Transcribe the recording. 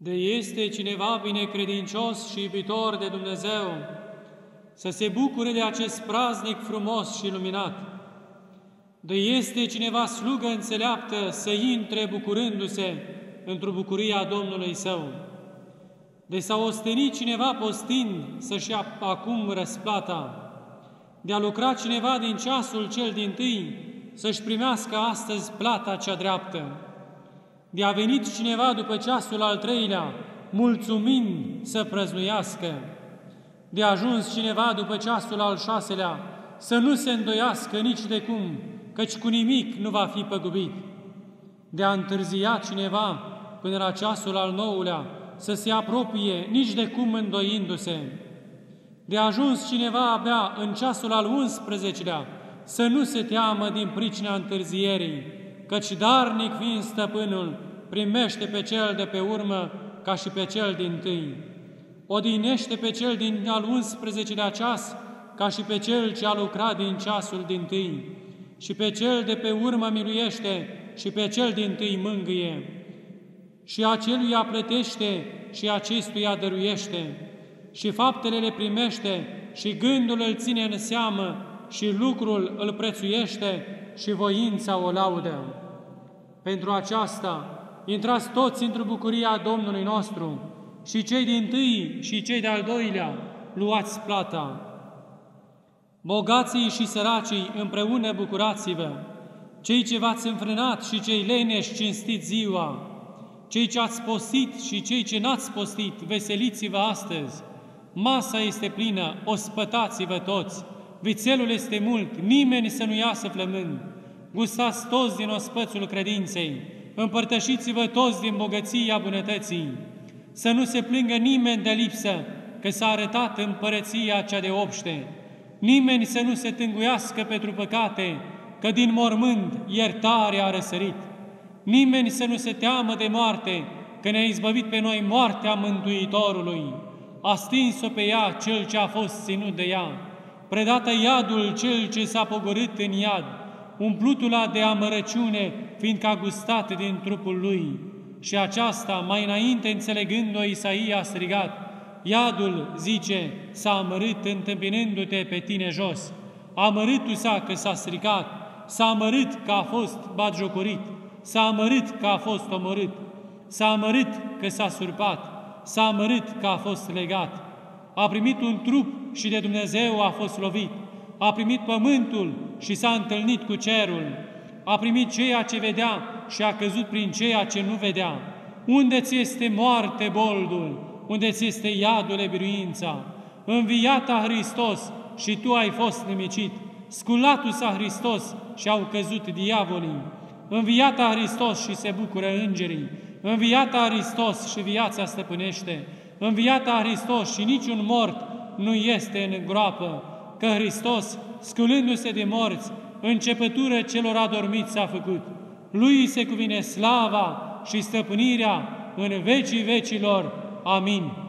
De este cineva binecredincios și iubitor de Dumnezeu, să se bucure de acest praznic frumos și luminat. De este cineva slugă înțeleaptă să intre bucurându-se într-o bucuria Domnului Său. De s-a ostenit cineva postind să-și ia acum răsplata. De a lucra cineva din ceasul cel din tâi să-și primească astăzi plata cea dreaptă de a venit cineva după ceasul al treilea, mulțumind să prăznuiască, de a ajuns cineva după ceasul al șaselea, să nu se îndoiască nici de cum, căci cu nimic nu va fi păgubit, de a întârzia cineva până la ceasul al nouălea, să se apropie nici de cum îndoindu-se, de a ajuns cineva abia în ceasul al 11-lea, să nu se teamă din pricina întârzierii, căci darnic fiind stăpânul, primește pe cel de pe urmă ca și pe cel din tâi. Odinește pe cel din al 11-lea ceas ca și pe cel ce a lucrat din ceasul din tâi. Și pe cel de pe urmă miluiește și pe cel din tâi mângâie. Și aceluia plătește și acestuia dăruiește. Și faptele le primește și gândul îl ține în seamă și lucrul îl prețuiește și voința o laudă. Pentru aceasta, intrați toți într-o bucuria Domnului nostru și cei din tâi și cei de-al doilea, luați plata. Bogații și săracii împreună bucurați-vă, cei ce v-ați înfrânat și cei leneși cinstiți ziua, cei ce ați postit și cei ce n-ați postit, veseliți-vă astăzi. Masa este plină, ospătați-vă toți, vițelul este mult, nimeni să nu iasă flămând. Gustați toți din ospățul credinței, împărtășiți-vă toți din bogăția bunătății, să nu se plângă nimeni de lipsă, că s-a arătat împărăția cea de obște, nimeni să nu se tânguiască pentru păcate, că din mormânt iertarea a răsărit, nimeni să nu se teamă de moarte, că ne-a izbăvit pe noi moartea Mântuitorului, a stins-o pe ea cel ce a fost ținut de ea, predată iadul cel ce s-a pogorât în iad, umplutul de amărăciune, fiindcă a gustat din trupul lui. Și aceasta, mai înainte înțelegând-o, Isaia a strigat, Iadul, zice, s-a amărât întâmpinându-te pe tine jos. Amărâtul s-a că s-a stricat, s-a amărât că a fost batjocorit, s-a amărât că a fost omorât, s-a amărât că s-a surpat, s-a amărât că a fost legat. A primit un trup și de Dumnezeu a fost lovit, a primit pământul și s-a întâlnit cu cerul, a primit ceea ce vedea și a căzut prin ceea ce nu vedea. Unde ți este moarte boldul? Unde ți este iadul biruința? Înviata Hristos și tu ai fost nimicit. Sculatul s-a Hristos și au căzut diavolii. Înviata Hristos și se bucură îngerii. Înviata Hristos și viața stăpânește. Înviata Hristos și niciun mort nu este în groapă că Hristos, sculându-se de morți, începătură celor adormiți a făcut. Lui se cuvine slava și stăpânirea în vecii vecilor. Amin.